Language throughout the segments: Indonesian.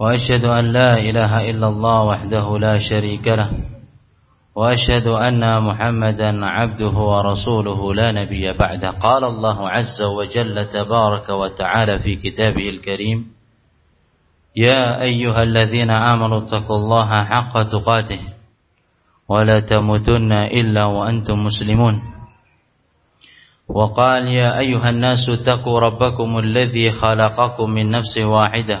وأشهد أن لا إله إلا الله وحده لا شريك له وأشهد أن محمدا عبده ورسوله لا نبي بعده قال الله عز وجل تبارك وتعالى في كتابه الكريم يا أيها الذين آمنوا اتقوا الله حق تقاته ولا تموتن إلا وأنتم مسلمون. وقال يا أيها الناس اتقوا ربكم الذي خلقكم من نفس واحدة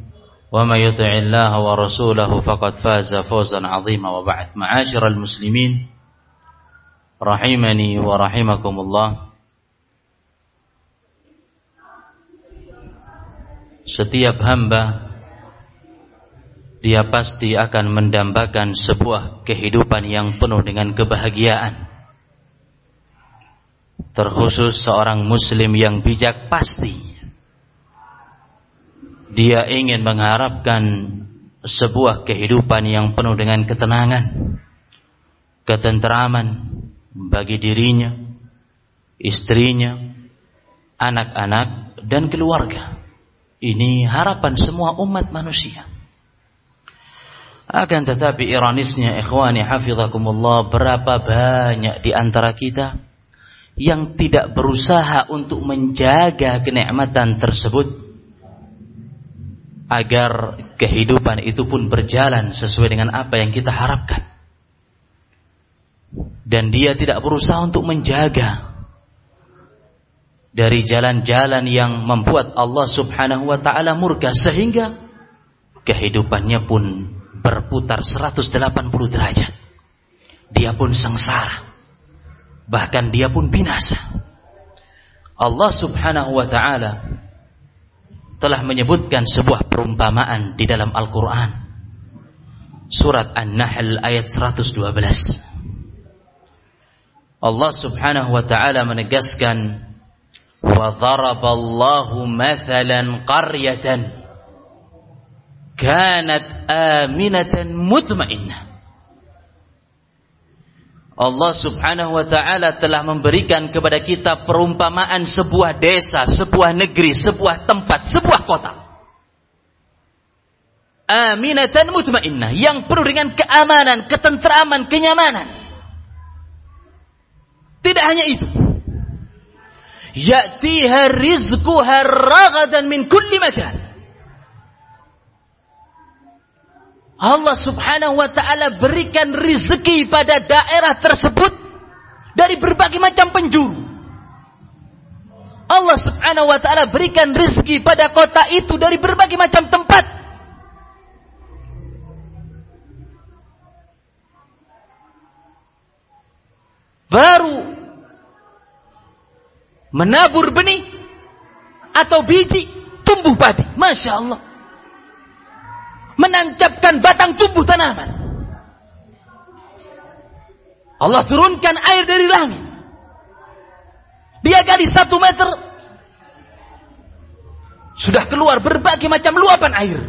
وما يطع الله ورسوله فقد فاز فوزا عظيما وبعد معاشر المسلمين رحمني ورحمكم الله setiap hamba dia pasti akan mendambakan sebuah kehidupan yang penuh dengan kebahagiaan terkhusus seorang muslim yang bijak pasti dia ingin mengharapkan sebuah kehidupan yang penuh dengan ketenangan, ketenteraman bagi dirinya, istrinya, anak-anak dan keluarga. Ini harapan semua umat manusia. Akan tetapi ironisnya ikhwani hafizakumullah berapa banyak di antara kita yang tidak berusaha untuk menjaga kenikmatan tersebut agar kehidupan itu pun berjalan sesuai dengan apa yang kita harapkan. Dan dia tidak berusaha untuk menjaga dari jalan-jalan yang membuat Allah Subhanahu wa taala murka sehingga kehidupannya pun berputar 180 derajat. Dia pun sengsara. Bahkan dia pun binasa. Allah Subhanahu wa taala telah menyebutkan sebuah perumpamaan di dalam Al-Quran. Surat An-Nahl ayat 112. Allah subhanahu wa ta'ala menegaskan وَضَرَبَ اللَّهُ مَثَلًا قَرْيَةً كَانَتْ آمِنَةً مُطْمَئِنَّةً Allah subhanahu wa ta'ala telah memberikan kepada kita perumpamaan sebuah desa, sebuah negeri, sebuah tempat, sebuah kota. Aminatan mutmainnah. Yang penuh dengan keamanan, ketentraman, kenyamanan. Tidak hanya itu. Ya'tiha rizquha ragadan min kulli makan. Allah subhanahu wa ta'ala berikan rizki pada daerah tersebut dari berbagai macam penjuru. Allah subhanahu wa ta'ala berikan rizki pada kota itu dari berbagai macam tempat. Baru menabur benih atau biji tumbuh padi. Masya Allah menancapkan batang tumbuh tanaman. Allah turunkan air dari langit. Dia gali satu meter. Sudah keluar berbagai macam luapan air.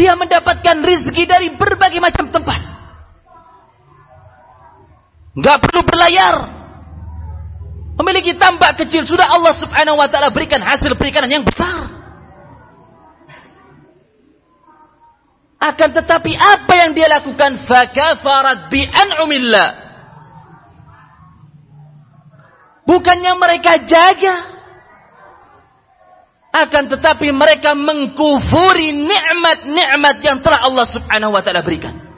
Dia mendapatkan rizki dari berbagai macam tempat. Nggak perlu berlayar. Memiliki tambak kecil. Sudah Allah subhanahu wa ta'ala berikan hasil perikanan yang besar. Akan tetapi apa yang dia lakukan? Fakafarat bi an'umillah. Bukannya mereka jaga. Akan tetapi mereka mengkufuri nikmat-nikmat yang telah Allah subhanahu wa ta'ala berikan.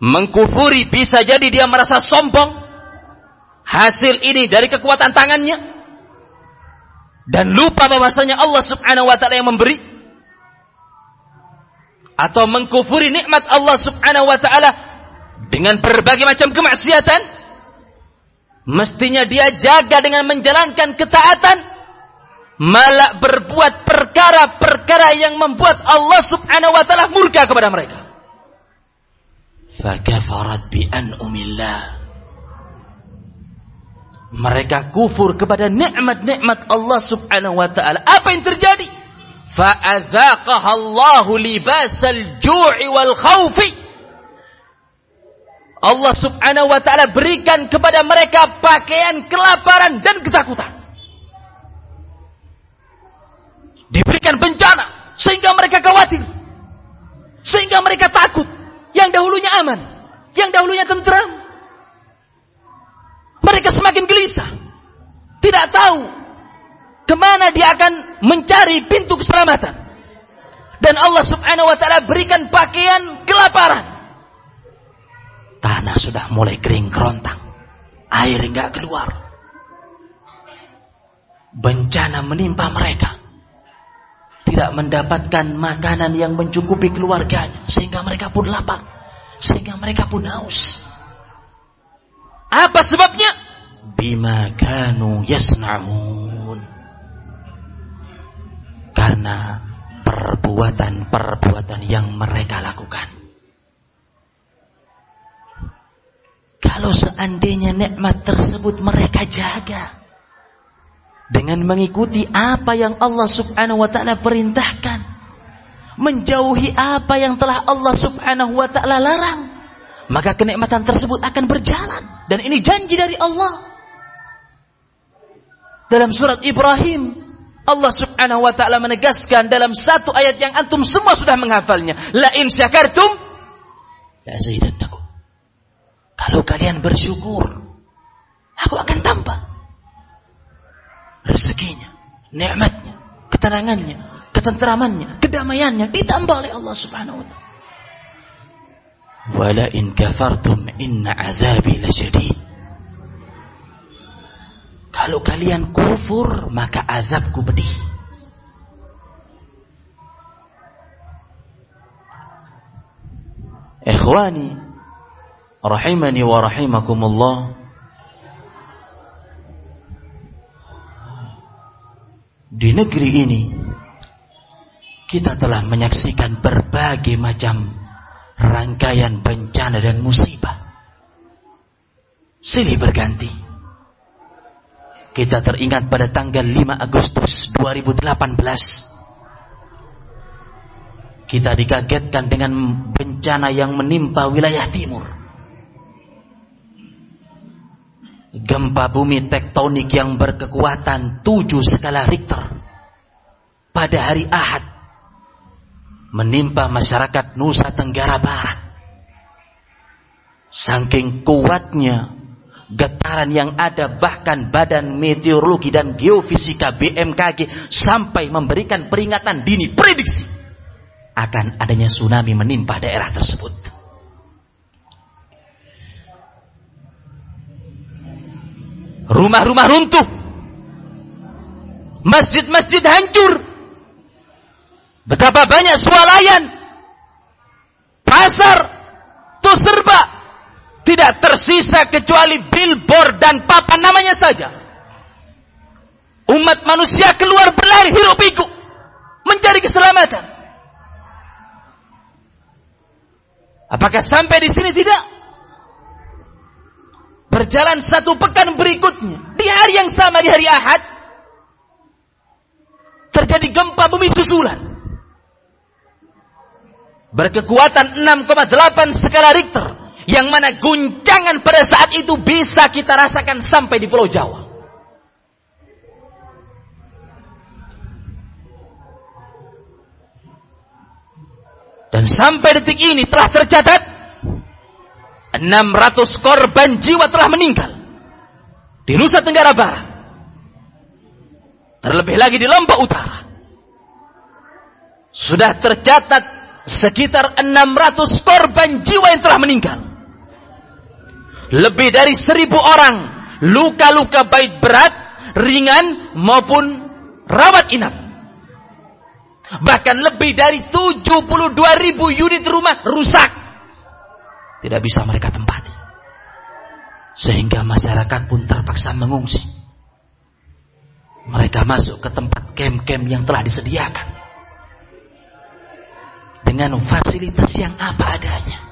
mengkufuri bisa jadi dia merasa sombong hasil ini dari kekuatan tangannya dan lupa bahwasanya Allah Subhanahu wa taala yang memberi atau mengkufuri nikmat Allah Subhanahu wa taala dengan berbagai macam kemaksiatan mestinya dia jaga dengan menjalankan ketaatan malah berbuat perkara-perkara yang membuat Allah Subhanahu wa taala murka kepada mereka fakafarat bi mereka kufur kepada nikmat-nikmat Allah Subhanahu wa taala. Apa yang terjadi? Allahu libasal ju'i wal khaufi. Allah Subhanahu wa taala berikan kepada mereka pakaian kelaparan dan ketakutan. Diberikan bencana sehingga mereka khawatir. Sehingga mereka takut yang dahulunya aman, yang dahulunya tentram. Mereka semakin gelisah. Tidak tahu ke mana dia akan mencari pintu keselamatan. Dan Allah subhanahu wa ta'ala berikan pakaian kelaparan. Tanah sudah mulai kering kerontang. Air enggak keluar. Bencana menimpa mereka. Tidak mendapatkan makanan yang mencukupi keluarganya. Sehingga mereka pun lapar. Sehingga mereka pun haus. Apa sebabnya? Bima kanu yasna'un. Karena perbuatan-perbuatan yang mereka lakukan. Kalau seandainya nikmat tersebut mereka jaga dengan mengikuti apa yang Allah Subhanahu wa taala perintahkan, menjauhi apa yang telah Allah Subhanahu wa taala larang, maka kenikmatan tersebut akan berjalan dan ini janji dari Allah. Dalam surat Ibrahim, Allah Subhanahu wa taala menegaskan dalam satu ayat yang antum semua sudah menghafalnya, la in syakartum la zidannakum. Kalau kalian bersyukur, aku akan tambah rezekinya, nikmatnya, ketenangannya, ketenteramannya, kedamaiannya ditambah oleh Allah Subhanahu wa taala. Wala in kafartum inna azabi lasyadid. Kalau kalian kufur, maka azabku pedih. Ikhwani, rahimani wa rahimakumullah. Di negeri ini, kita telah menyaksikan berbagai macam rangkaian bencana dan musibah. Silih berganti. Kita teringat pada tanggal 5 Agustus 2018. Kita dikagetkan dengan bencana yang menimpa wilayah timur. Gempa bumi tektonik yang berkekuatan 7 skala Richter. Pada hari Ahad menimpa masyarakat Nusa Tenggara Barat. Saking kuatnya getaran yang ada bahkan Badan Meteorologi dan Geofisika BMKG sampai memberikan peringatan dini prediksi akan adanya tsunami menimpa daerah tersebut. Rumah-rumah runtuh. Masjid-masjid hancur Betapa banyak swalayan, pasar, tuh serba tidak tersisa kecuali billboard dan papan namanya saja. Umat manusia keluar berlari hirup pikuk mencari keselamatan. Apakah sampai di sini tidak? Berjalan satu pekan berikutnya di hari yang sama di hari Ahad terjadi gempa bumi susulan berkekuatan 6,8 skala Richter yang mana guncangan pada saat itu bisa kita rasakan sampai di Pulau Jawa. Dan sampai detik ini telah tercatat 600 korban jiwa telah meninggal di Nusa Tenggara Barat. Terlebih lagi di Lombok Utara. Sudah tercatat sekitar 600 korban jiwa yang telah meninggal. Lebih dari seribu orang luka-luka baik berat, ringan maupun rawat inap. Bahkan lebih dari 72 ribu unit rumah rusak. Tidak bisa mereka tempati. Sehingga masyarakat pun terpaksa mengungsi. Mereka masuk ke tempat kem-kem yang telah disediakan. Dengan fasilitas yang apa adanya.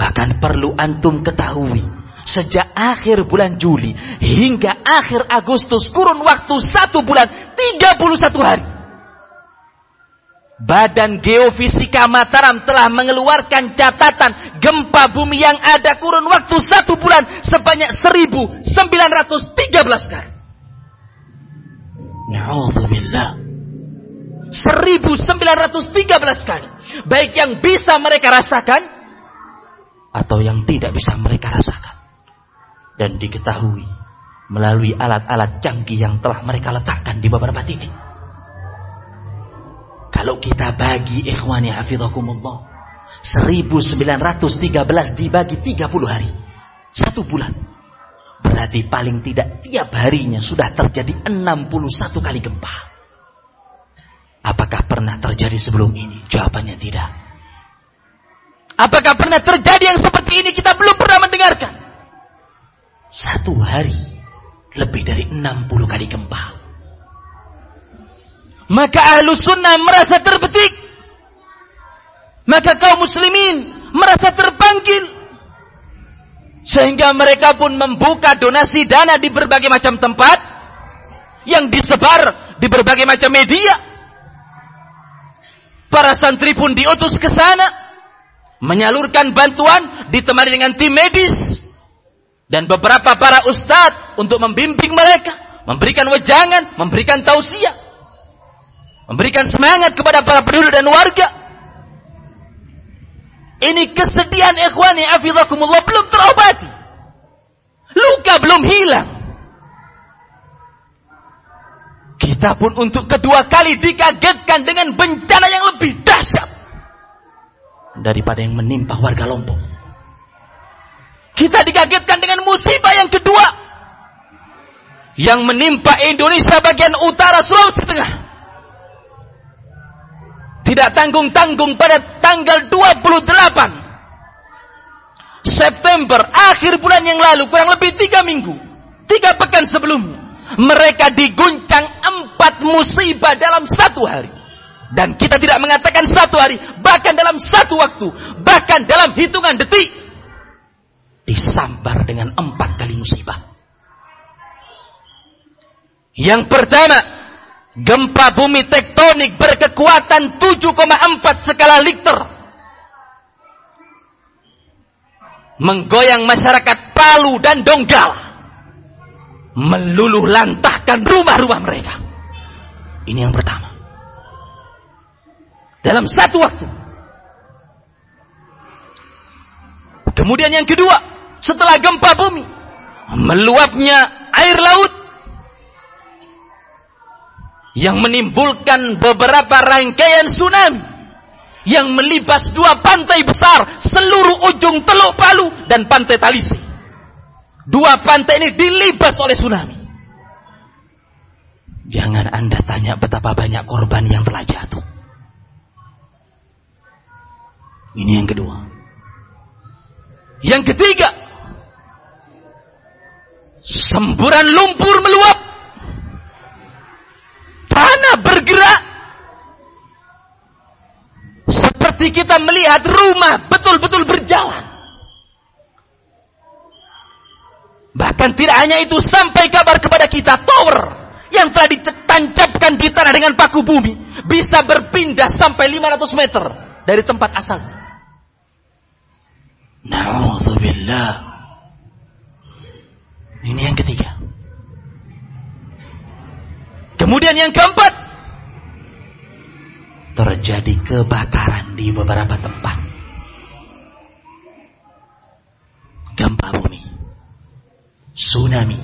Bahkan perlu antum ketahui sejak akhir bulan Juli hingga akhir Agustus kurun waktu satu bulan 31 hari. Badan Geofisika Mataram telah mengeluarkan catatan gempa bumi yang ada kurun waktu satu bulan sebanyak 1913 kali. Na'udzubillah. 1913 kali. Baik yang bisa mereka rasakan atau yang tidak bisa mereka rasakan. Dan diketahui melalui alat-alat canggih yang telah mereka letakkan di beberapa titik. Kalau kita bagi ikhwani hafidhakumullah 1913 dibagi 30 hari satu bulan berarti paling tidak tiap harinya sudah terjadi 61 kali gempa. Apakah pernah terjadi sebelum ini? Jawabannya tidak apakah pernah terjadi yang seperti ini kita belum pernah mendengarkan satu hari lebih dari 60 kali gempa. Maka ahlu sunnah merasa terbetik. Maka kaum muslimin merasa terpanggil. Sehingga mereka pun membuka donasi dana di berbagai macam tempat. Yang disebar di berbagai macam media. Para santri pun diutus ke sana. Menyalurkan bantuan ditemani dengan tim medis dan beberapa para ustadz untuk membimbing mereka, memberikan wejangan, memberikan tausiah, memberikan semangat kepada para penduduk dan warga. Ini kesedihan ikhwani afidakumullah belum terobati. Luka belum hilang. Kita pun untuk kedua kali dikagetkan dengan bencana yang lebih dahsyat daripada yang menimpa warga Lombok. Kita dikagetkan dengan musibah yang kedua. Yang menimpa Indonesia bagian utara Sulawesi Tengah. Tidak tanggung-tanggung pada tanggal 28 September, akhir bulan yang lalu, kurang lebih tiga minggu. Tiga pekan sebelumnya. Mereka diguncang empat musibah dalam satu hari. Dan kita tidak mengatakan satu hari, bahkan dalam satu waktu, bahkan dalam hitungan detik disambar dengan empat kali musibah. Yang pertama, gempa bumi tektonik berkekuatan 7,4 skala Richter. Menggoyang masyarakat Palu dan Donggala. Meluluh lantahkan rumah-rumah mereka. Ini yang pertama. Dalam satu waktu. Kemudian yang kedua, setelah gempa bumi meluapnya air laut yang menimbulkan beberapa rangkaian tsunami yang melibas dua pantai besar seluruh ujung Teluk Palu dan pantai Talisi. Dua pantai ini dilibas oleh tsunami. Jangan Anda tanya betapa banyak korban yang telah jatuh. Ini yang kedua. Yang ketiga, Semburan lumpur meluap. Tanah bergerak. Seperti kita melihat rumah betul-betul berjalan. Bahkan tidak hanya itu sampai kabar kepada kita tower yang telah ditancapkan di tanah dengan paku bumi bisa berpindah sampai 500 meter dari tempat asal. Nauzubillah. Ini yang ketiga. Kemudian yang keempat. Terjadi kebakaran di beberapa tempat. Gempa bumi. Tsunami.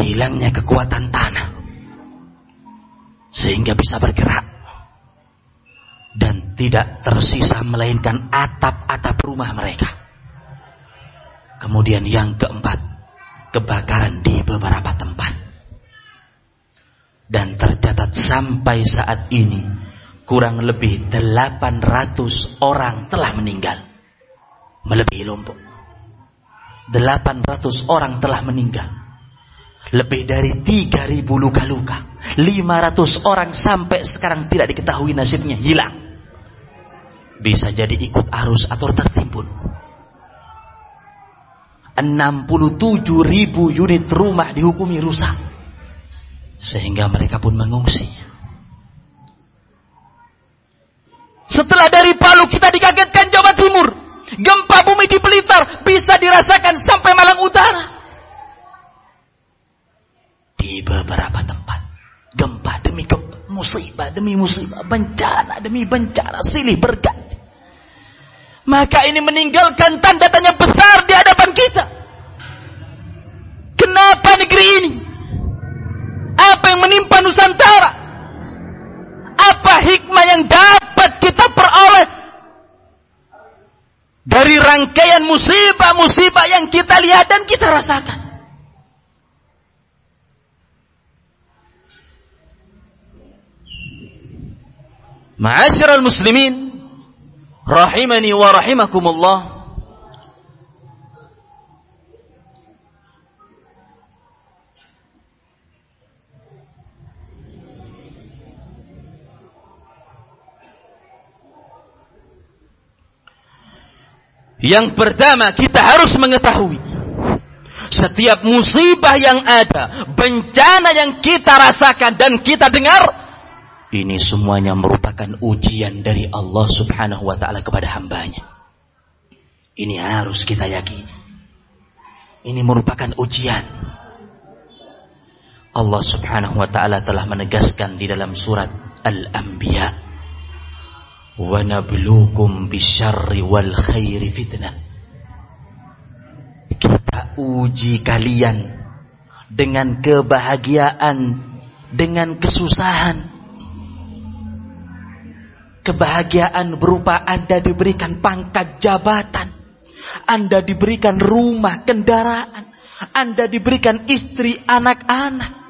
Hilangnya kekuatan tanah. Sehingga bisa bergerak. Dan tidak tersisa melainkan atap-atap rumah mereka. Kemudian yang keempat, kebakaran di beberapa tempat. Dan tercatat sampai saat ini kurang lebih 800 orang telah meninggal. Melebihi Lombok. 800 orang telah meninggal. Lebih dari 3000 luka-luka. 500 orang sampai sekarang tidak diketahui nasibnya hilang. Bisa jadi ikut arus atau tertimbun. 67 ribu unit rumah dihukumi rusak. Sehingga mereka pun mengungsi. Setelah dari Palu kita dikagetkan Jawa Timur. Gempa bumi di Blitar bisa dirasakan sampai Malang Utara. Di beberapa tempat. Gempa demi gempa. Musibah demi musibah. Bencana demi bencana. Silih berganti. Maka ini meninggalkan tanda tanya besar di hadapan kita. Kenapa negeri ini? Apa yang menimpa Nusantara? Apa hikmah yang dapat kita peroleh dari rangkaian musibah-musibah yang kita lihat dan kita rasakan? Ma'asyiral muslimin rahimani wa rahimakumullah. Yang pertama kita harus mengetahui setiap musibah yang ada, bencana yang kita rasakan dan kita dengar, ini semuanya merupakan ujian dari Allah subhanahu wa ta'ala kepada hambanya. Ini harus kita yakini. Ini merupakan ujian. Allah subhanahu wa ta'ala telah menegaskan di dalam surat Al-Anbiya bisyarri wal khairi fitnah kita uji kalian dengan kebahagiaan dengan kesusahan kebahagiaan berupa Anda diberikan pangkat jabatan Anda diberikan rumah kendaraan Anda diberikan istri anak-anak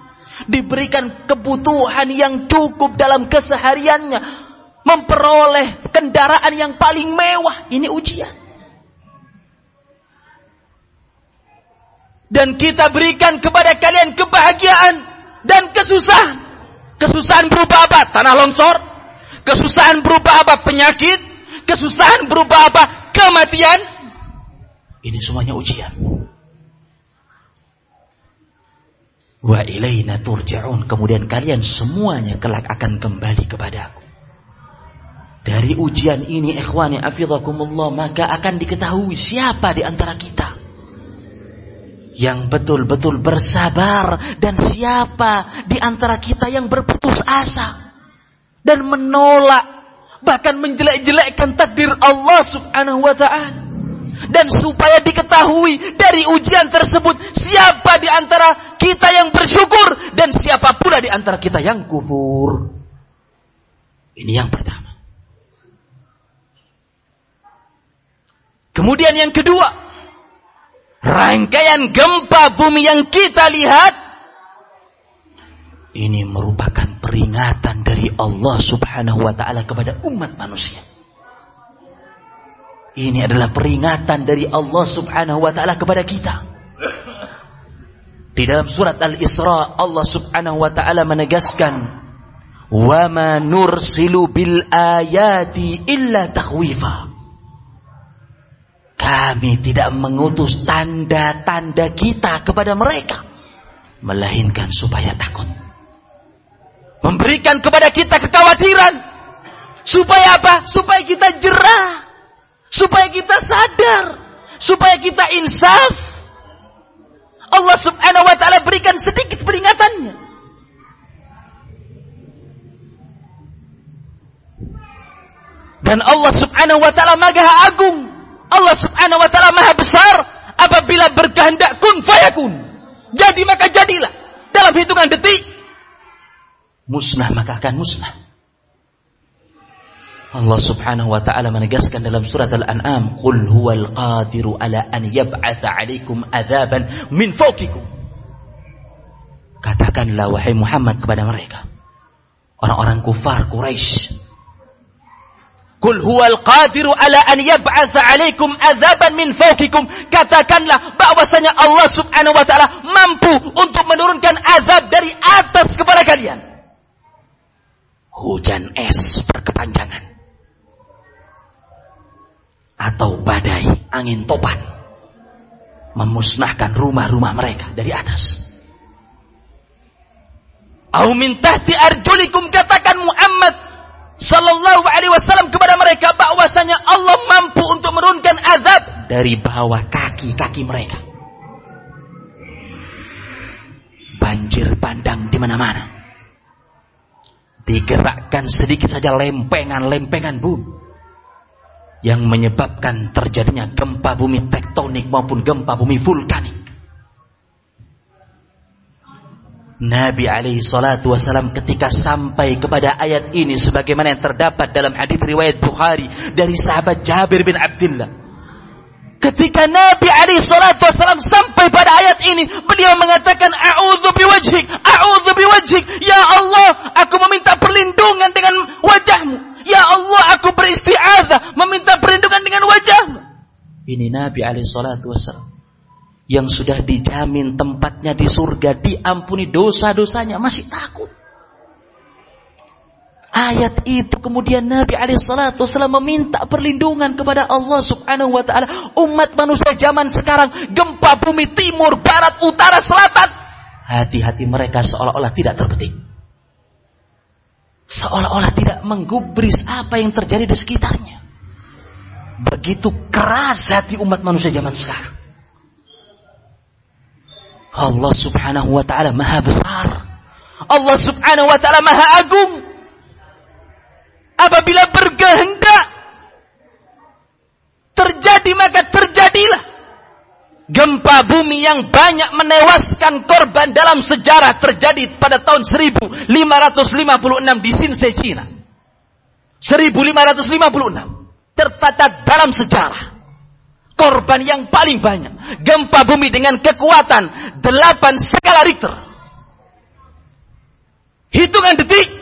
diberikan kebutuhan yang cukup dalam kesehariannya memperoleh kendaraan yang paling mewah. Ini ujian. Dan kita berikan kepada kalian kebahagiaan dan kesusahan. Kesusahan berupa apa? Tanah longsor. Kesusahan berupa apa? Penyakit. Kesusahan berupa apa? Kematian. Ini semuanya ujian. Wa ilaina turja'un. Kemudian kalian semuanya kelak akan kembali kepada aku. Dari ujian ini ikhwani afidhakumullah maka akan diketahui siapa di antara kita yang betul-betul bersabar dan siapa di antara kita yang berputus asa dan menolak bahkan menjelek-jelekkan takdir Allah Subhanahu wa taala. Dan supaya diketahui dari ujian tersebut siapa di antara kita yang bersyukur dan siapa pula di antara kita yang kufur. Ini yang pertama. Kemudian yang kedua, rangkaian gempa bumi yang kita lihat ini merupakan peringatan dari Allah Subhanahu wa taala kepada umat manusia. Ini adalah peringatan dari Allah Subhanahu wa taala kepada kita. Di dalam surat Al-Isra Allah Subhanahu wa taala menegaskan, "Wa ma nursilu bil ayati illa takhwifa." Kami tidak mengutus tanda-tanda kita kepada mereka. Melainkan supaya takut. Memberikan kepada kita kekhawatiran. Supaya apa? Supaya kita jerah. Supaya kita sadar. Supaya kita insaf. Allah subhanahu wa ta'ala berikan sedikit peringatannya. Dan Allah subhanahu wa ta'ala maha agung Allah subhanahu wa ta'ala maha besar apabila berkehendak kun fayakun. Jadi maka jadilah. Dalam hitungan detik. Musnah maka akan musnah. Allah Subhanahu wa taala menegaskan dalam surat Al-An'am, "Qul huwal qadiru ala an yab'atsa 'alaikum adzaban min fawqikum." Katakanlah wahai Muhammad kepada mereka, orang-orang kufar Quraisy. Qul huwal qadiru ala an yab'atsa 'alaikum adzaban min fawqikum. Katakanlah bahwasanya Allah Subhanahu wa taala mampu untuk menurunkan azab dari atas kepada kalian. Hujan es berkepanjangan atau badai, angin topan memusnahkan rumah-rumah mereka dari atas. Au tahti arjulikum katakan Muhammad sallallahu alaihi wasallam kepada mereka bahwasanya Allah mampu untuk menurunkan azab dari bawah kaki-kaki mereka. Banjir bandang di mana-mana. Digerakkan sedikit saja lempengan-lempengan bumi yang menyebabkan terjadinya gempa bumi tektonik maupun gempa bumi vulkanik. Nabi alaihi salatu wasalam ketika sampai kepada ayat ini sebagaimana yang terdapat dalam hadis riwayat Bukhari dari sahabat Jabir bin Abdullah. Ketika Nabi alaihi salatu wasalam sampai pada ayat ini, beliau mengatakan a'udzu biwajhik, a'udzu biwajhik, ya Allah, aku meminta perlindungan dengan wajahmu. Ya Allah, aku beristiazah, meminta perlindungan dengan wajahmu. Ini Nabi alaihi salatu wassalam. Yang sudah dijamin tempatnya di surga, diampuni dosa-dosanya, masih takut. Ayat itu kemudian Nabi alaihissalatu wassalam meminta perlindungan kepada Allah subhanahu wa ta'ala. Umat manusia zaman sekarang gempa bumi timur, barat, utara, selatan. Hati-hati mereka seolah-olah tidak terbetik seolah-olah tidak menggubris apa yang terjadi di sekitarnya. Begitu keras hati umat manusia zaman sekarang. Allah subhanahu wa ta'ala maha besar. Allah subhanahu wa ta'ala maha agung. Apabila berkehendak terjadi maka terjadilah gempa bumi yang banyak menewaskan korban dalam sejarah terjadi pada tahun 1556 di Shinsei, Cina. 1556 tercatat dalam sejarah. Korban yang paling banyak. Gempa bumi dengan kekuatan 8 skala Richter. Hitungan detik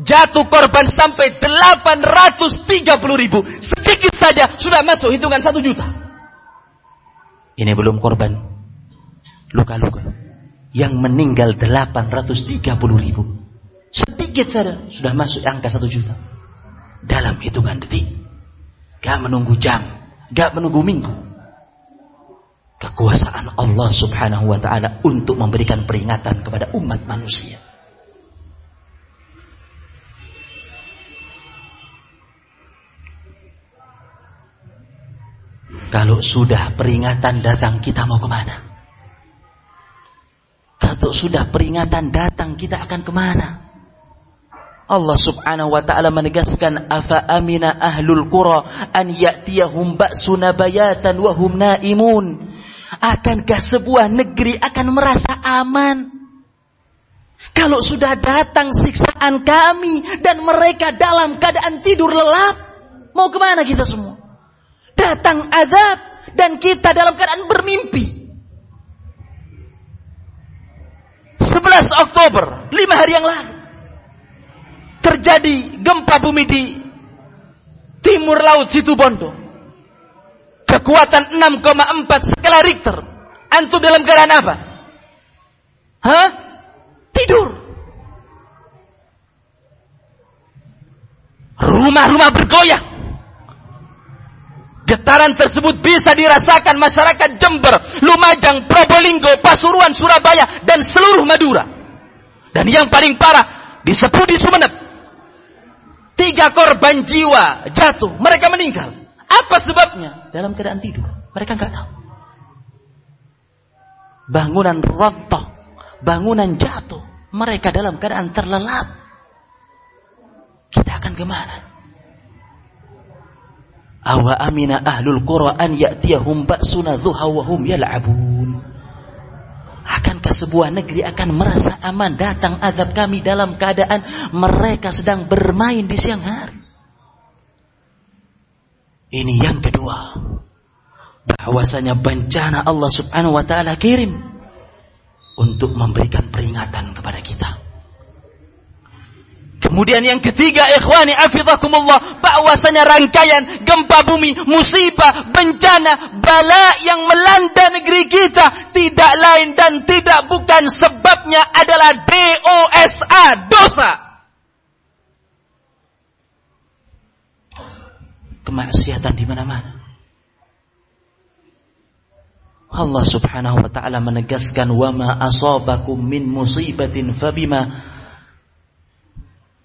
jatuh korban sampai 830 ribu. Sedikit saja sudah masuk hitungan 1 juta. Ini belum korban luka-luka. Yang meninggal 830 ribu. Sedikit saja sudah masuk angka 1 juta. Dalam hitungan detik. Gak menunggu jam. Gak menunggu minggu. Kekuasaan Allah subhanahu wa ta'ala untuk memberikan peringatan kepada umat manusia. Kalau sudah peringatan datang kita mau ke mana? Kalau sudah peringatan datang kita akan ke mana? Allah subhanahu wa ta'ala menegaskan Afa amina ahlul qura An ya'tiyahum ba'suna bayatan Wahum naimun Akankah sebuah negeri akan merasa aman Kalau sudah datang siksaan kami Dan mereka dalam keadaan tidur lelap Mau ke mana kita semua datang azab dan kita dalam keadaan bermimpi. 11 Oktober, lima hari yang lalu, terjadi gempa bumi di timur laut situ Bondo. Kekuatan 6,4 skala Richter. Antum dalam keadaan apa? Hah? Tidur. Rumah-rumah bergoyang. Getaran tersebut bisa dirasakan masyarakat Jember, Lumajang, Probolinggo, Pasuruan, Surabaya, dan seluruh Madura. Dan yang paling parah, di Sepudi Sumeneb. Tiga korban jiwa jatuh, mereka meninggal. Apa sebabnya? Dalam keadaan tidur. Mereka nggak tahu. Bangunan rontok, bangunan jatuh. Mereka dalam keadaan terlelap. Kita akan ke mana? Awa amina ahlul Qur'an ya'tiyahum ba'suna dhuha hum yal'abun. Akankah sebuah negeri akan merasa aman datang azab kami dalam keadaan mereka sedang bermain di siang hari? Ini yang kedua. Bahwasanya bencana Allah subhanahu wa ta'ala kirim. Untuk memberikan peringatan kepada kita. Kemudian yang ketiga, ikhwani afidakumullah, bahwasanya rangkaian gempa bumi, musibah, bencana, bala yang melanda negeri kita tidak lain dan tidak bukan sebabnya adalah DOSA, dosa. Kemaksiatan di mana-mana. Allah Subhanahu wa taala menegaskan wa ma asabakum min musibatin fabima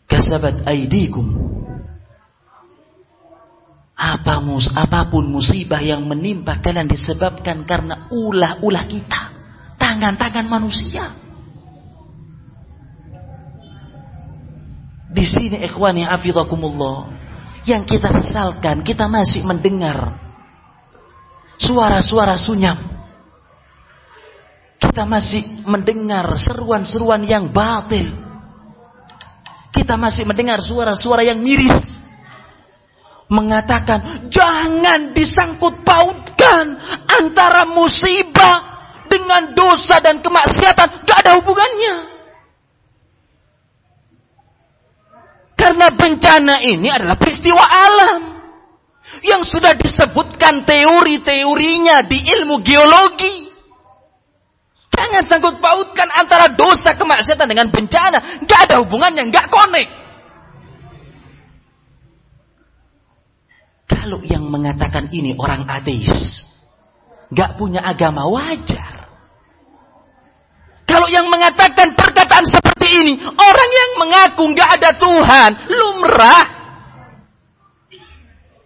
kasabat aidikum apa mus apa pun musibah yang menimpa kalian disebabkan karena ulah-ulah kita tangan-tangan manusia. Di sini ikhwani hafizakumullah yang kita sesalkan kita masih mendengar suara-suara sunyam. Kita masih mendengar seruan-seruan yang batil kita masih mendengar suara-suara yang miris. Mengatakan, jangan disangkut pautkan antara musibah dengan dosa dan kemaksiatan. Gak ada hubungannya. Karena bencana ini adalah peristiwa alam. Yang sudah disebutkan teori-teorinya di ilmu geologi. Jangan sangkut pautkan antara dosa kemaksiatan dengan bencana. Gak ada hubungannya, gak konek. Kalau yang mengatakan ini orang ateis, gak punya agama wajar. Kalau yang mengatakan perkataan seperti ini, orang yang mengaku gak ada Tuhan, lumrah.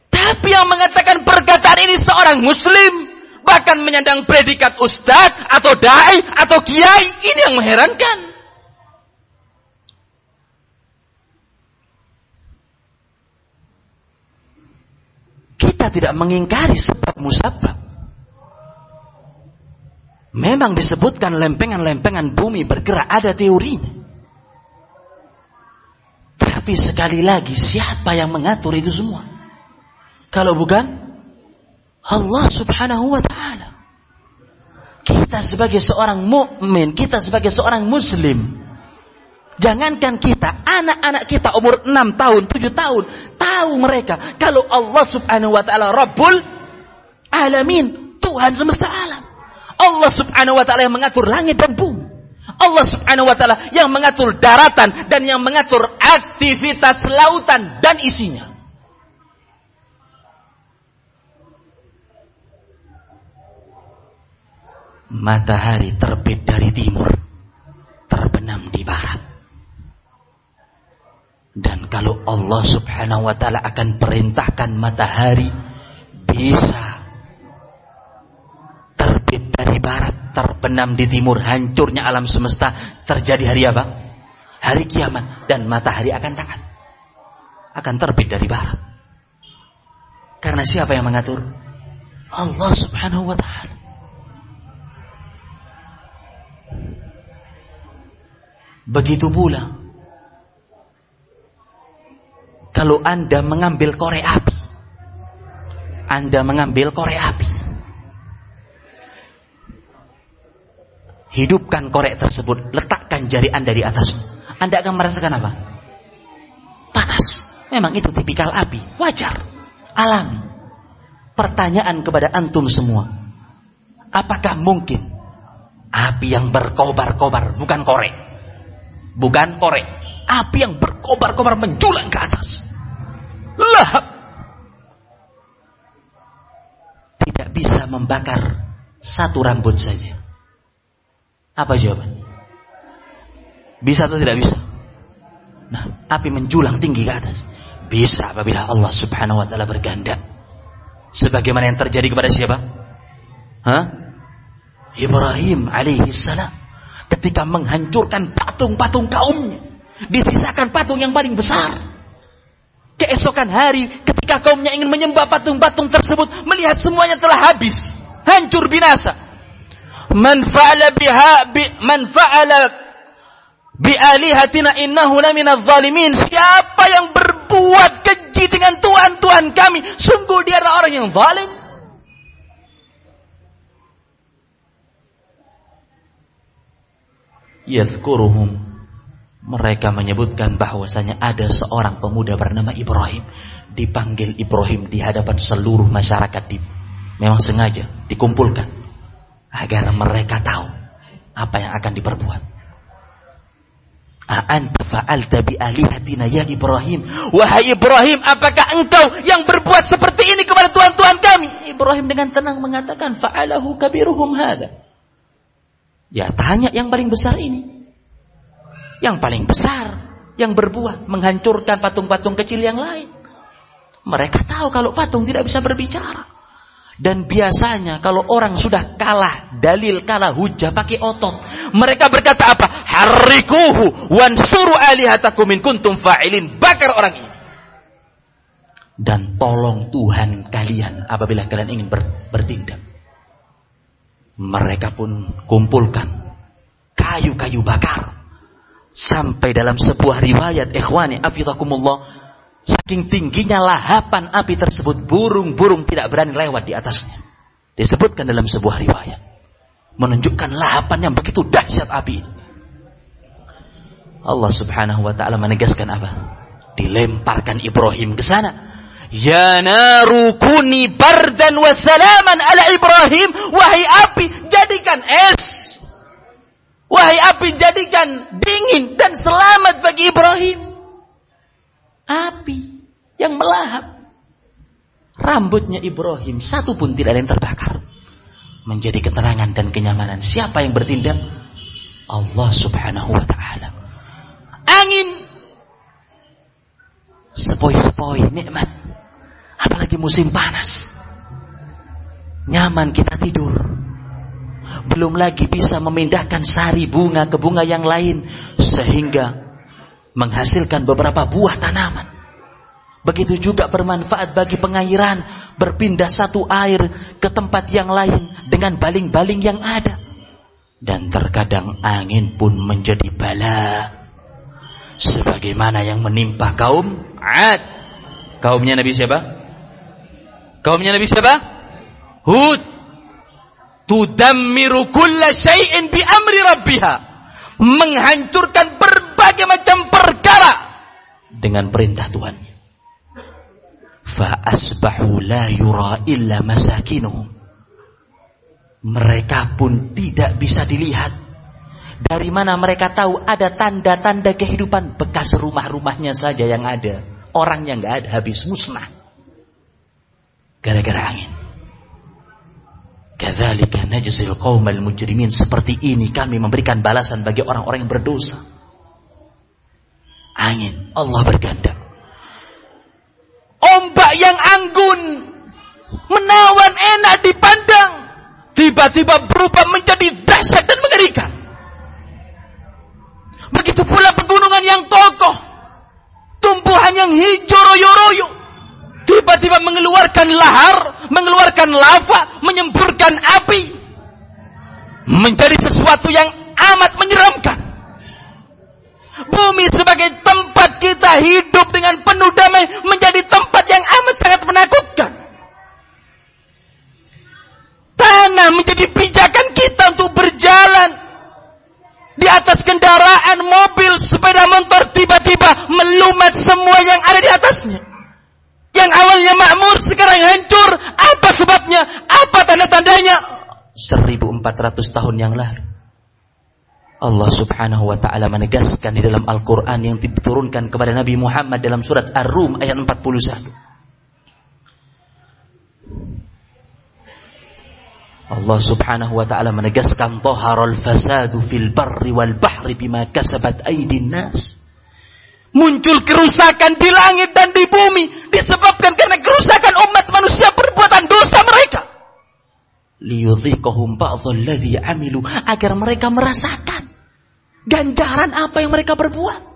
Tapi yang mengatakan perkataan ini seorang muslim, bahkan menyandang predikat ustadz atau dai atau kiai ini yang mengherankan. Kita tidak mengingkari sebab musabab. Memang disebutkan lempengan-lempengan bumi bergerak ada teorinya. Tapi sekali lagi siapa yang mengatur itu semua? Kalau bukan Allah Subhanahu wa taala. Kita sebagai seorang mukmin, kita sebagai seorang muslim, jangankan kita, anak-anak kita umur 6 tahun, 7 tahun, tahu mereka kalau Allah Subhanahu wa taala Rabbul alamin, Tuhan semesta alam. Allah Subhanahu wa taala yang mengatur langit dan bumi. Allah Subhanahu wa taala yang mengatur daratan dan yang mengatur aktivitas lautan dan isinya. Matahari terbit dari timur, terbenam di barat. Dan kalau Allah subhanahu wa ta'ala akan perintahkan matahari bisa terbit dari barat, terbenam di timur, hancurnya alam semesta, terjadi hari apa? Hari kiamat. Dan matahari akan taat. Akan terbit dari barat. Karena siapa yang mengatur? Allah subhanahu wa ta'ala. Begitu pula kalau Anda mengambil korek api. Anda mengambil korek api. Hidupkan korek tersebut, letakkan jari Anda di atas. Anda akan merasakan apa? Panas. Memang itu tipikal api, wajar, alami. Pertanyaan kepada antum semua. Apakah mungkin api yang berkobar-kobar bukan korek? Bukan korek. Api yang berkobar-kobar menjulang ke atas. Lahap. Tidak bisa membakar satu rambut saja. Apa jawaban? Bisa atau tidak bisa? Nah, api menjulang tinggi ke atas. Bisa apabila Allah subhanahu wa ta'ala berganda. Sebagaimana yang terjadi kepada siapa? Hah? Ibrahim alaihi salam ketika menghancurkan patung-patung kaumnya. Disisakan patung yang paling besar. Keesokan hari ketika kaumnya ingin menyembah patung-patung tersebut. Melihat semuanya telah habis. Hancur binasa. Man fa'ala biha bi, man fa'ala bi alihatina innahu laminadh zalimin. Siapa yang ber, berbuat keji dengan Tuhan-Tuhan kami. Sungguh dia adalah orang yang zalim. Yadhkuruhum. Mereka menyebutkan bahwasanya ada seorang pemuda bernama Ibrahim. Dipanggil Ibrahim di hadapan seluruh masyarakat. Di, memang sengaja dikumpulkan. Agar mereka tahu apa yang akan diperbuat. A'anta fa'alta ya Ibrahim. Wahai Ibrahim, apakah engkau yang berbuat seperti ini kepada tuhan-tuhan kami? Ibrahim dengan tenang mengatakan, fa'alahu kabiruhum hada. Ya tanya yang paling besar ini. Yang paling besar yang berbuat menghancurkan patung-patung kecil yang lain. Mereka tahu kalau patung tidak bisa berbicara. Dan biasanya kalau orang sudah kalah dalil, kalah hujah pakai otot. Mereka berkata apa? Harikuhu wansuru alihatakum min kuntum fa'ilin. Bakar orang ini. Dan tolong Tuhan kalian apabila kalian ingin ber, bertindak. Mereka pun kumpulkan kayu-kayu bakar. Sampai dalam sebuah riwayat ikhwani afidakumullah Saking tingginya lahapan api tersebut, burung-burung tidak berani lewat di atasnya. Disebutkan dalam sebuah riwayat. Menunjukkan lahapan yang begitu dahsyat api. Allah subhanahu wa ta'ala menegaskan apa? Dilemparkan Ibrahim ke sana. Ya naru kuni bardan wa salaman ala Ibrahim. Wahai api, jadikan es. Wahai api, jadikan dingin dan selamat bagi Ibrahim api yang melahap. Rambutnya Ibrahim satu pun tidak ada yang terbakar. Menjadi ketenangan dan kenyamanan. Siapa yang bertindak? Allah subhanahu wa ta'ala. Angin. Sepoi-sepoi nikmat. Apalagi musim panas. Nyaman kita tidur. Belum lagi bisa memindahkan sari bunga ke bunga yang lain. Sehingga menghasilkan beberapa buah tanaman. Begitu juga bermanfaat bagi pengairan, berpindah satu air ke tempat yang lain dengan baling-baling yang ada. Dan terkadang angin pun menjadi bala. Sebagaimana yang menimpa kaum Ad. Kaumnya Nabi siapa? Kaumnya Nabi siapa? Hud. Tudammiru kulla syai'in bi amri rabbiha. Menghancurkan berbagai macam perkara dengan perintah Tuhan. Fa asbahu la yura illa masakinuhum. Mereka pun tidak bisa dilihat. Dari mana mereka tahu ada tanda-tanda kehidupan bekas rumah-rumahnya saja yang ada. Orang yang nggak ada habis musnah. Gara-gara angin. Kadzalika najzil qaumal mujrimin seperti ini kami memberikan balasan bagi orang-orang yang berdosa angin. Allah berganda. Ombak yang anggun, menawan enak dipandang, tiba-tiba berubah menjadi dahsyat dan mengerikan. Begitu pula pegunungan yang kokoh, tumbuhan yang hijau royo-royo, tiba-tiba mengeluarkan lahar, mengeluarkan lava, menyemburkan api, menjadi sesuatu yang amat menyeramkan. Bumi sebagai tempat kita hidup dengan penuh damai menjadi tempat yang amat sangat menakutkan. Tanah menjadi pijakan kita untuk berjalan di atas kendaraan, mobil, sepeda motor tiba-tiba melumat semua yang ada di atasnya. Yang awalnya makmur sekarang hancur. Apa sebabnya? Apa tanda-tandanya? 1400 tahun yang lalu. Allah subhanahu wa ta'ala menegaskan di dalam Al-Quran yang diturunkan kepada Nabi Muhammad dalam surat Ar-Rum ayat 41. Allah subhanahu wa ta'ala menegaskan Toharul fasadu fil barri wal bahri bima kasabat aidin nas. Muncul kerusakan di langit dan di bumi disebabkan karena kerusakan umat manusia perbuatan dosa mereka liyudhiqahum ba'dhalladhi amilu agar mereka merasakan ganjaran apa yang mereka perbuat.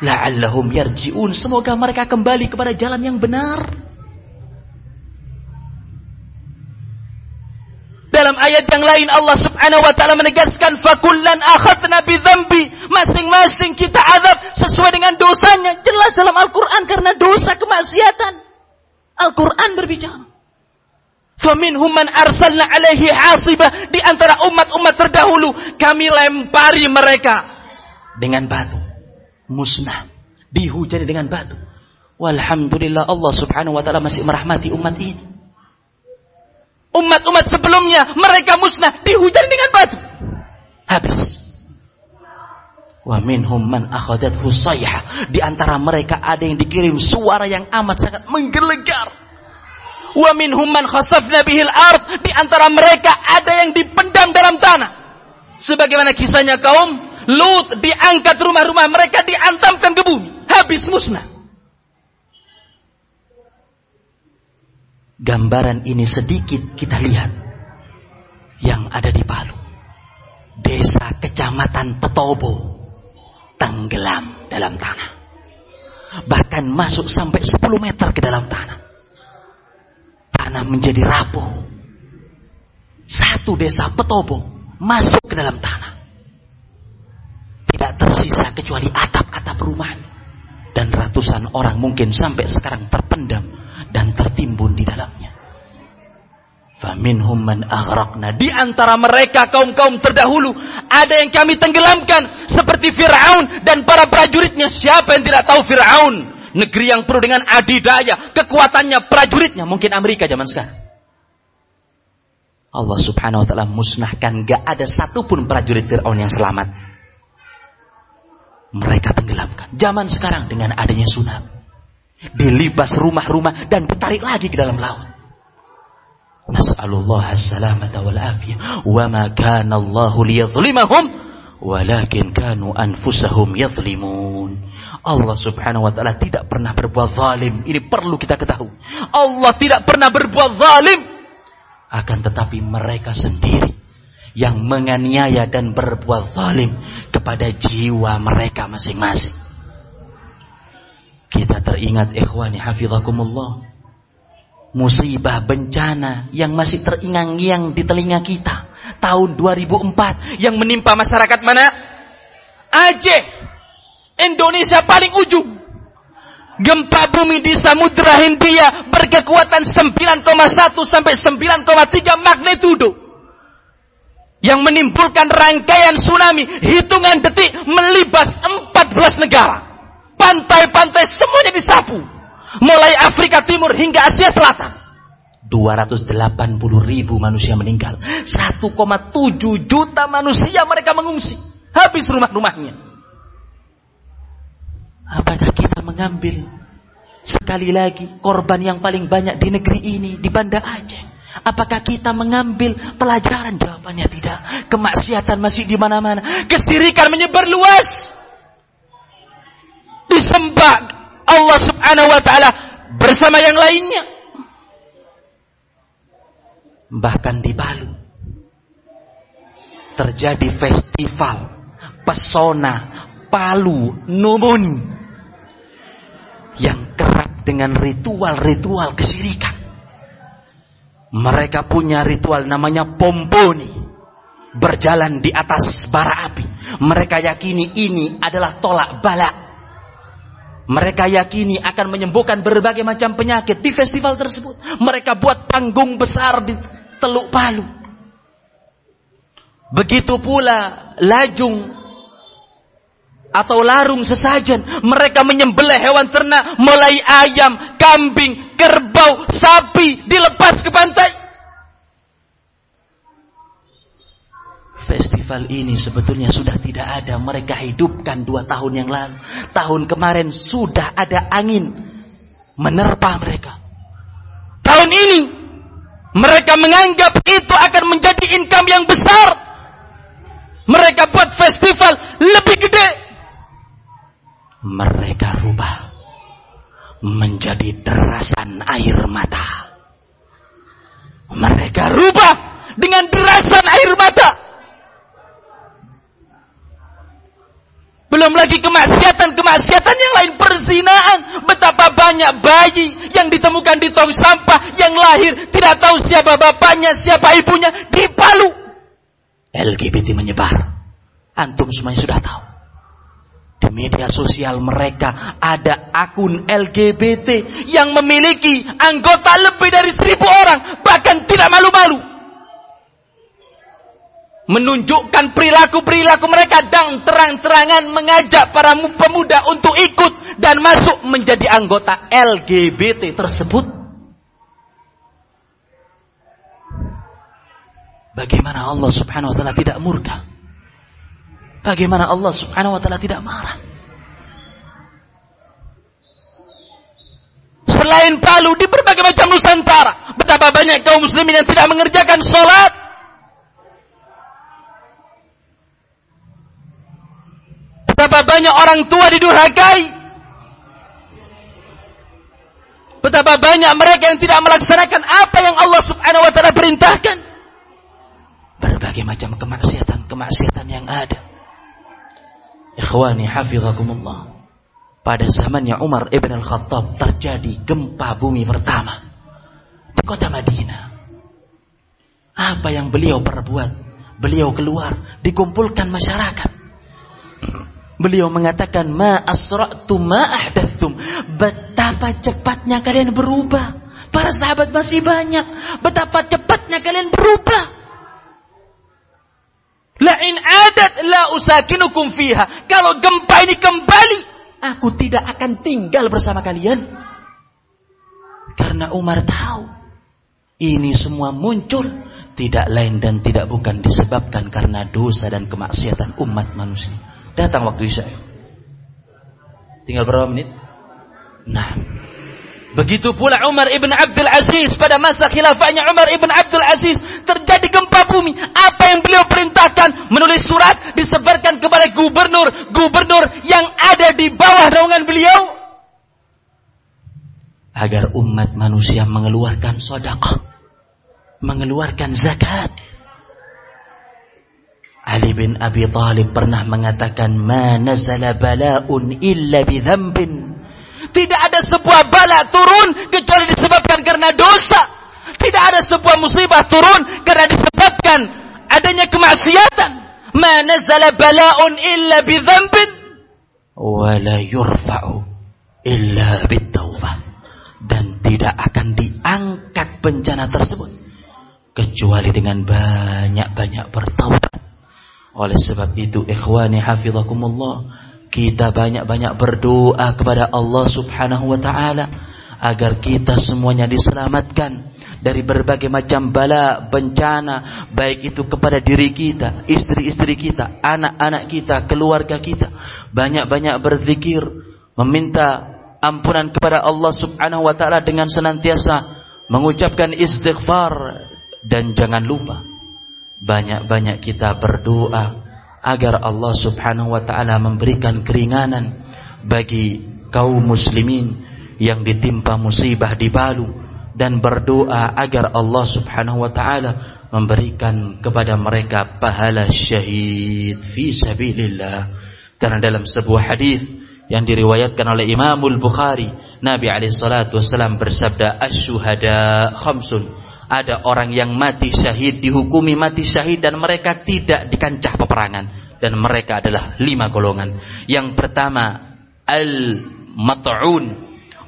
La'allahum yarji'un semoga mereka kembali kepada jalan yang benar. Dalam ayat yang lain Allah Subhanahu wa taala menegaskan fakullan akhadna bidzambi. Masing-masing kita azab sesuai dengan dosanya. Jelas dalam Al-Qur'an karena dosa kemaksiatan. Al-Qur'an berbicara. Faminhum man arsalna alaihi hasibah di antara umat-umat terdahulu kami lempari mereka dengan batu musnah dihujani dengan batu walhamdulillah Allah Subhanahu wa taala masih merahmati umat ini Umat-umat sebelumnya mereka musnah dihujani dengan batu. Habis. Wa minhum man akhadat husayha. Di antara mereka ada yang dikirim suara yang amat sangat menggelegar. Wa minhum man khasafna bihil ard. Di antara mereka ada yang dipendam dalam tanah. Sebagaimana kisahnya kaum Lut diangkat rumah-rumah mereka diantamkan ke bumi. Habis musnah. Gambaran ini sedikit kita lihat yang ada di Palu. Desa kecamatan Petobo tenggelam dalam tanah. Bahkan masuk sampai 10 meter ke dalam tanah. Tanah menjadi rapuh. Satu desa Petobo masuk ke dalam tanah. Tidak tersisa kecuali atap-atap rumah. Dan ratusan orang mungkin sampai sekarang terpendam dan tertimbun di dalamnya. Faminhum man aghraqna. Di antara mereka kaum-kaum terdahulu ada yang kami tenggelamkan seperti Firaun dan para prajuritnya. Siapa yang tidak tahu Firaun? Negeri yang penuh dengan adidaya, kekuatannya prajuritnya mungkin Amerika zaman sekarang. Allah Subhanahu wa taala musnahkan gak ada satupun prajurit Firaun yang selamat. Mereka tenggelamkan. Zaman sekarang dengan adanya tsunami dilibas rumah-rumah dan ditarik lagi ke dalam laut. Nas'alullah as-salamata wal afiyah. Wa ma kana Allah liyadhlimahum walakin kanu anfusahum yadhlimun. Allah Subhanahu wa taala tidak pernah berbuat zalim. Ini perlu kita ketahui. Allah tidak pernah berbuat zalim. Akan tetapi mereka sendiri yang menganiaya dan berbuat zalim kepada jiwa mereka masing-masing. Kita teringat ikhwani hafizakumullah. Musibah bencana yang masih teringang-ingang di telinga kita. Tahun 2004 yang menimpa masyarakat mana? Aceh. Indonesia paling ujung. Gempa bumi di Samudra Hindia berkekuatan 9,1 sampai 9,3 magnitudo. Yang menimbulkan rangkaian tsunami hitungan detik melibas 14 negara. Pantai-pantai semuanya disapu. Mulai Afrika Timur hingga Asia Selatan. 280 ribu manusia meninggal. 1,7 juta manusia mereka mengungsi. Habis rumah-rumahnya. Apakah kita mengambil sekali lagi korban yang paling banyak di negeri ini di Banda Aceh? Apakah kita mengambil pelajaran? Jawabannya tidak. Kemaksiatan masih di mana-mana. Kesirikan menyebar luas disembah Allah Subhanahu wa taala bersama yang lainnya. Bahkan di Palu terjadi festival pesona Palu Numuni yang kerap dengan ritual-ritual kesirikan. Mereka punya ritual namanya pomponi. Berjalan di atas bara api. Mereka yakini ini adalah tolak balak mereka yakini akan menyembuhkan berbagai macam penyakit di festival tersebut. Mereka buat panggung besar di Teluk Palu. Begitu pula lajung atau larung sesajen. Mereka menyembelih hewan ternak mulai ayam, kambing, kerbau, sapi dilepas ke pantai. Festival ini sebetulnya sudah tidak ada. Mereka hidupkan dua tahun yang lalu. Tahun kemarin sudah ada angin menerpa mereka. Tahun ini mereka menganggap itu akan menjadi income yang besar. Mereka buat festival lebih gede. Mereka rubah menjadi derasan air mata. Mereka rubah dengan derasan air mata. Belum lagi kemaksiatan-kemaksiatan yang lain. Perzinaan. Betapa banyak bayi yang ditemukan di tong sampah yang lahir tidak tahu siapa bapaknya, siapa ibunya di Palu. LGBT menyebar. Antum semuanya sudah tahu. Di media sosial mereka ada akun LGBT yang memiliki anggota lebih dari seribu orang. Bahkan tidak malu-malu menunjukkan perilaku-perilaku mereka dan terang-terangan mengajak para pemuda untuk ikut dan masuk menjadi anggota LGBT tersebut. Bagaimana Allah Subhanahu wa taala tidak murka? Bagaimana Allah Subhanahu wa taala tidak marah? Selain Palu di berbagai macam nusantara, betapa banyak kaum muslimin yang tidak mengerjakan sholat Betapa banyak orang tua didurhakai. Betapa banyak mereka yang tidak melaksanakan apa yang Allah subhanahu wa ta'ala perintahkan. Berbagai macam kemaksiatan-kemaksiatan yang ada. Ikhwani hafizakumullah. Pada zamannya Umar ibn al-Khattab terjadi gempa bumi pertama. Di kota Madinah. Apa yang beliau perbuat? Beliau keluar. Dikumpulkan masyarakat. Beliau mengatakan ma asra'tum ma ahdathum. Betapa cepatnya kalian berubah. Para sahabat masih banyak. Betapa cepatnya kalian berubah. La in adat la usakinukum fiha. Kalau gempa ini kembali, aku tidak akan tinggal bersama kalian. Karena Umar tahu ini semua muncul tidak lain dan tidak bukan disebabkan karena dosa dan kemaksiatan umat manusia. Datang waktu Isya. Tinggal berapa menit? Nah. Begitu pula Umar ibn Abdul Aziz pada masa khilafahnya Umar ibn Abdul Aziz terjadi gempa bumi. Apa yang beliau perintahkan? Menulis surat disebarkan kepada gubernur-gubernur yang ada di bawah naungan beliau agar umat manusia mengeluarkan sedekah, mengeluarkan zakat. Ali bin Abi Thalib pernah mengatakan, "Ma nazala bala'un illa bi Tidak ada sebuah bala turun kecuali disebabkan karena dosa. Tidak ada sebuah musibah turun karena disebabkan adanya kemaksiatan. Ma nazala bala'un illa bi wa la yurfa'u illa bitaubah. Dan tidak akan diangkat bencana tersebut kecuali dengan banyak-banyak bertaubat oleh sebab itu ikhwani hafizakumullah kita banyak-banyak berdoa kepada Allah Subhanahu wa taala agar kita semuanya diselamatkan dari berbagai macam bala, bencana, baik itu kepada diri kita, istri-istri kita, anak-anak kita, keluarga kita. Banyak-banyak berzikir, meminta ampunan kepada Allah Subhanahu wa taala dengan senantiasa mengucapkan istighfar dan jangan lupa banyak-banyak kita berdoa agar Allah Subhanahu wa taala memberikan keringanan bagi kaum muslimin yang ditimpa musibah di Palu dan berdoa agar Allah Subhanahu wa taala memberikan kepada mereka pahala syahid fi sabilillah. Karena dalam sebuah hadis yang diriwayatkan oleh Imamul Bukhari Nabi alaihi salatu wasallam bersabda asyuhada khamsun ada orang yang mati syahid dihukumi mati syahid dan mereka tidak dikancah peperangan dan mereka adalah lima golongan. Yang pertama al-mat'un,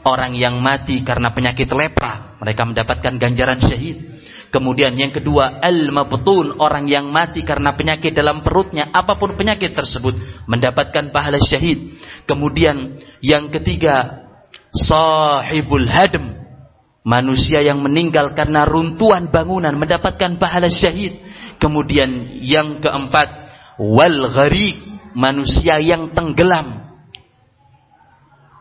orang yang mati karena penyakit lepra, mereka mendapatkan ganjaran syahid. Kemudian yang kedua al-mabtun, orang yang mati karena penyakit dalam perutnya, apa pun penyakit tersebut mendapatkan pahala syahid. Kemudian yang ketiga sahibul hadm, Manusia yang meninggal karena runtuhan bangunan mendapatkan pahala syahid. Kemudian yang keempat, wal gharik, manusia yang tenggelam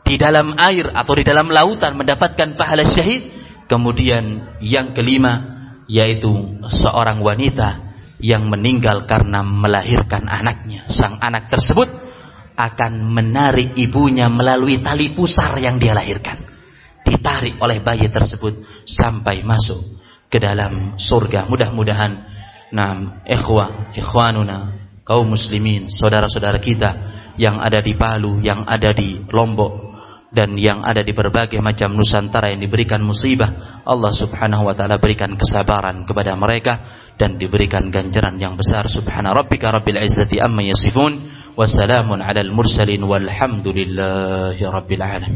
di dalam air atau di dalam lautan mendapatkan pahala syahid. Kemudian yang kelima, yaitu seorang wanita yang meninggal karena melahirkan anaknya. Sang anak tersebut akan menarik ibunya melalui tali pusar yang dia lahirkan ditarik oleh bayi tersebut sampai masuk ke dalam surga. Mudah-mudahan nam ikhwah, ikhwanuna, kaum muslimin, saudara-saudara kita yang ada di Palu, yang ada di Lombok dan yang ada di berbagai macam nusantara yang diberikan musibah Allah subhanahu wa ta'ala berikan kesabaran kepada mereka dan diberikan ganjaran yang besar subhana rabbika rabbil izzati amma yasifun wassalamun alal mursalin walhamdulillahi rabbil alamin